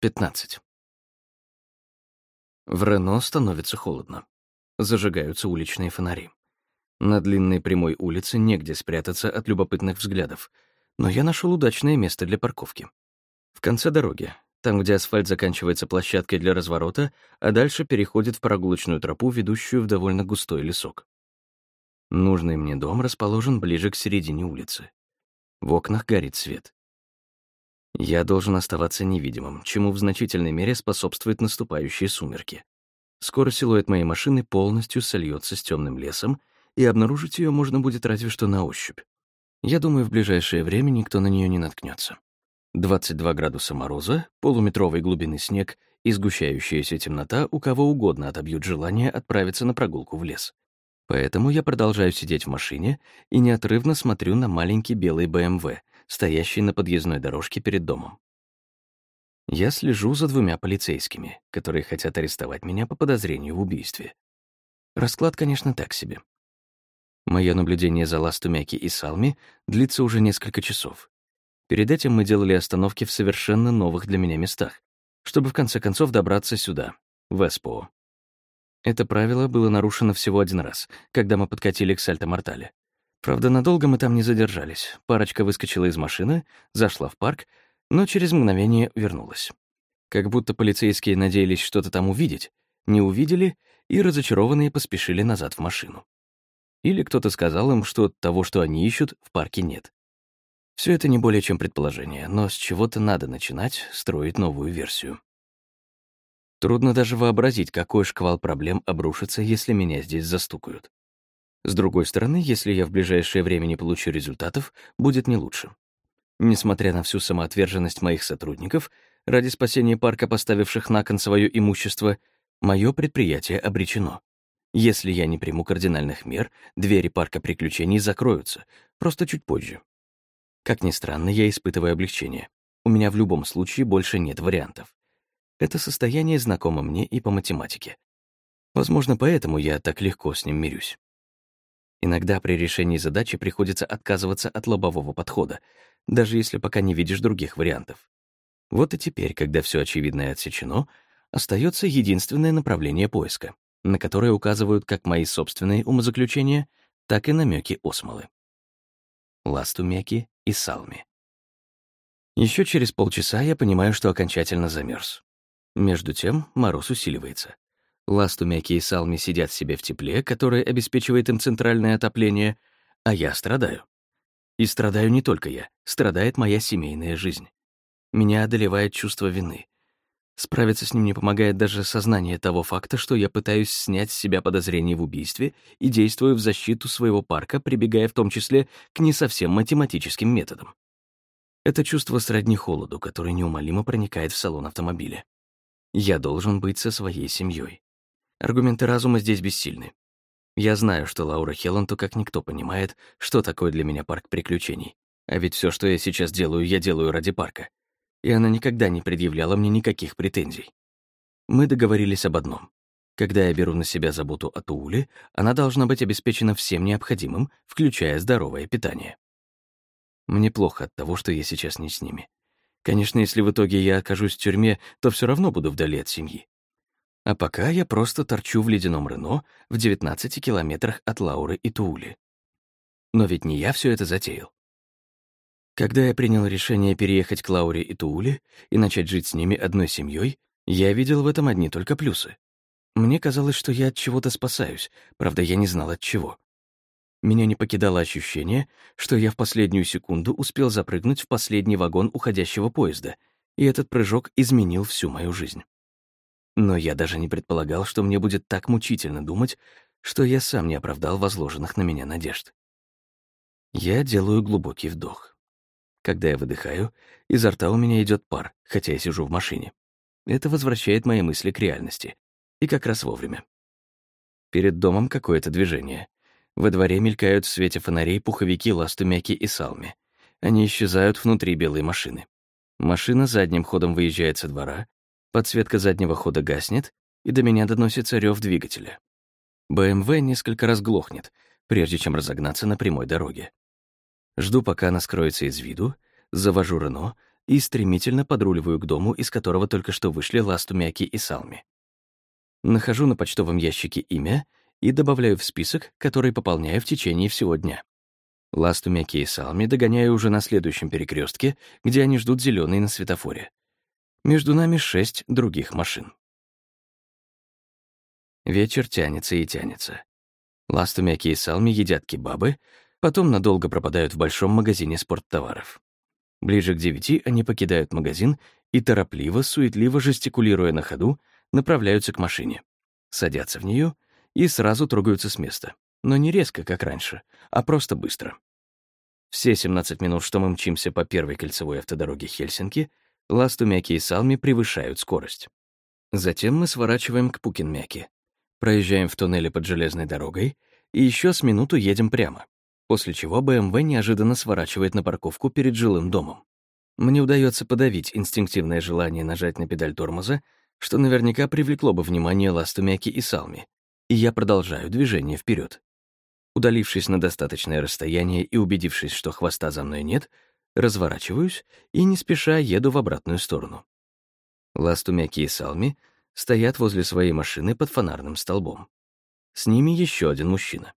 15. В Рено становится холодно. Зажигаются уличные фонари. На длинной прямой улице негде спрятаться от любопытных взглядов, но я нашел удачное место для парковки. В конце дороги, там, где асфальт заканчивается площадкой для разворота, а дальше переходит в прогулочную тропу, ведущую в довольно густой лесок. Нужный мне дом расположен ближе к середине улицы. В окнах горит свет. Я должен оставаться невидимым, чему в значительной мере способствуют наступающие сумерки. Скоро силуэт моей машины полностью сольется с темным лесом, и обнаружить ее можно будет разве что на ощупь. Я думаю, в ближайшее время никто на нее не наткнется. 22 градуса мороза, полуметровой глубины снег и сгущающаяся темнота у кого угодно отобьют желание отправиться на прогулку в лес. Поэтому я продолжаю сидеть в машине и неотрывно смотрю на маленький белый БМВ, стоящий на подъездной дорожке перед домом. Я слежу за двумя полицейскими, которые хотят арестовать меня по подозрению в убийстве. Расклад, конечно, так себе. Мое наблюдение за Ластумяки и Салми длится уже несколько часов. Перед этим мы делали остановки в совершенно новых для меня местах, чтобы в конце концов добраться сюда, в Эспоо. Это правило было нарушено всего один раз, когда мы подкатили к Сальто-Мортале. Правда, надолго мы там не задержались. Парочка выскочила из машины, зашла в парк, но через мгновение вернулась. Как будто полицейские надеялись что-то там увидеть, не увидели и разочарованные поспешили назад в машину. Или кто-то сказал им, что того, что они ищут, в парке нет. Все это не более чем предположение, но с чего-то надо начинать строить новую версию. Трудно даже вообразить, какой шквал проблем обрушится, если меня здесь застукают. С другой стороны, если я в ближайшее время не получу результатов, будет не лучше. Несмотря на всю самоотверженность моих сотрудников, ради спасения парка, поставивших на кон свое имущество, мое предприятие обречено. Если я не приму кардинальных мер, двери парка приключений закроются, просто чуть позже. Как ни странно, я испытываю облегчение. У меня в любом случае больше нет вариантов. Это состояние знакомо мне и по математике. Возможно, поэтому я так легко с ним мирюсь. Иногда при решении задачи приходится отказываться от лобового подхода, даже если пока не видишь других вариантов. Вот и теперь, когда все очевидное отсечено, остается единственное направление поиска, на которое указывают как мои собственные умозаключения, так и намеки Осмолы. Ластумеки и Салми. Еще через полчаса я понимаю, что окончательно замерз. Между тем мороз усиливается. Ластумяки и Салми сидят себе в тепле, которое обеспечивает им центральное отопление, а я страдаю. И страдаю не только я, страдает моя семейная жизнь. Меня одолевает чувство вины. Справиться с ним не помогает даже сознание того факта, что я пытаюсь снять с себя подозрение в убийстве и действую в защиту своего парка, прибегая в том числе к не совсем математическим методам. Это чувство сродни холоду, который неумолимо проникает в салон автомобиля. Я должен быть со своей семьей. Аргументы разума здесь бессильны. Я знаю, что Лаура Хелланту как никто понимает, что такое для меня парк приключений. А ведь все, что я сейчас делаю, я делаю ради парка. И она никогда не предъявляла мне никаких претензий. Мы договорились об одном. Когда я беру на себя заботу о Тууле, она должна быть обеспечена всем необходимым, включая здоровое питание. Мне плохо от того, что я сейчас не с ними. Конечно, если в итоге я окажусь в тюрьме, то все равно буду вдали от семьи. А пока я просто торчу в ледяном Рено в 19 километрах от Лауры и Туули. Но ведь не я все это затеял. Когда я принял решение переехать к Лауре и Тууле и начать жить с ними одной семьей, я видел в этом одни только плюсы. Мне казалось, что я от чего-то спасаюсь, правда, я не знал от чего. Меня не покидало ощущение, что я в последнюю секунду успел запрыгнуть в последний вагон уходящего поезда, и этот прыжок изменил всю мою жизнь. Но я даже не предполагал, что мне будет так мучительно думать, что я сам не оправдал возложенных на меня надежд. Я делаю глубокий вдох. Когда я выдыхаю, изо рта у меня идет пар, хотя я сижу в машине. Это возвращает мои мысли к реальности. И как раз вовремя. Перед домом какое-то движение. Во дворе мелькают в свете фонарей пуховики Ластумяки и Салми. Они исчезают внутри белой машины. Машина задним ходом выезжает со двора, Подсветка заднего хода гаснет, и до меня доносится рев двигателя. БМВ несколько раз глохнет, прежде чем разогнаться на прямой дороге. Жду, пока она скроется из виду, завожу Рено, и стремительно подруливаю к дому, из которого только что вышли Ластумяки и Салми. Нахожу на почтовом ящике имя и добавляю в список, который пополняю в течение всего дня. Ластумяки и Салми догоняю уже на следующем перекрестке, где они ждут зеленый на светофоре. Между нами шесть других машин. Вечер тянется и тянется. Ластумяки и Салми едят кебабы, потом надолго пропадают в большом магазине спорттоваров. Ближе к девяти они покидают магазин и торопливо, суетливо жестикулируя на ходу, направляются к машине, садятся в нее и сразу трогаются с места. Но не резко, как раньше, а просто быстро. Все 17 минут, что мы мчимся по первой кольцевой автодороге Хельсинки, Ластумяки и Салми превышают скорость. Затем мы сворачиваем к Пукинмяки, проезжаем в туннеле под железной дорогой и еще с минуту едем прямо, после чего БМВ неожиданно сворачивает на парковку перед жилым домом. Мне удается подавить инстинктивное желание нажать на педаль тормоза, что наверняка привлекло бы внимание Ластумяки и Салми, и я продолжаю движение вперед. Удалившись на достаточное расстояние и убедившись, что хвоста за мной нет, разворачиваюсь и не спеша еду в обратную сторону. Ластумяки и Салми стоят возле своей машины под фонарным столбом. С ними еще один мужчина.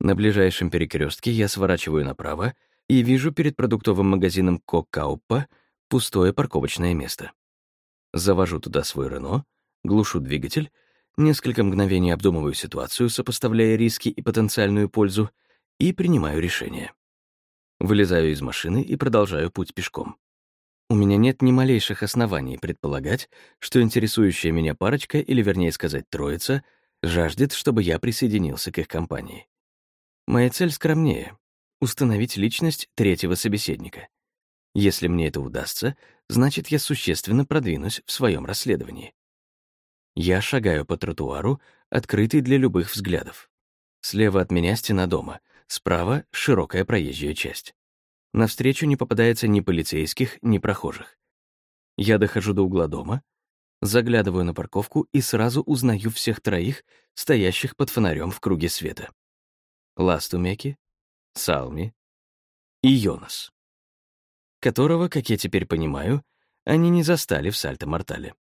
На ближайшем перекрестке я сворачиваю направо и вижу перед продуктовым магазином Кокаупа пустое парковочное место. Завожу туда свой Рено, глушу двигатель, несколько мгновений обдумываю ситуацию, сопоставляя риски и потенциальную пользу, и принимаю решение. Вылезаю из машины и продолжаю путь пешком. У меня нет ни малейших оснований предполагать, что интересующая меня парочка, или вернее сказать троица, жаждет, чтобы я присоединился к их компании. Моя цель скромнее — установить личность третьего собеседника. Если мне это удастся, значит, я существенно продвинусь в своем расследовании. Я шагаю по тротуару, открытый для любых взглядов. Слева от меня стена дома, справа — широкая проезжая часть. Навстречу не попадается ни полицейских, ни прохожих. Я дохожу до угла дома, заглядываю на парковку и сразу узнаю всех троих, стоящих под фонарем в круге света. Ластумеки, Салми и Йонас, которого, как я теперь понимаю, они не застали в Сальто-Мортале.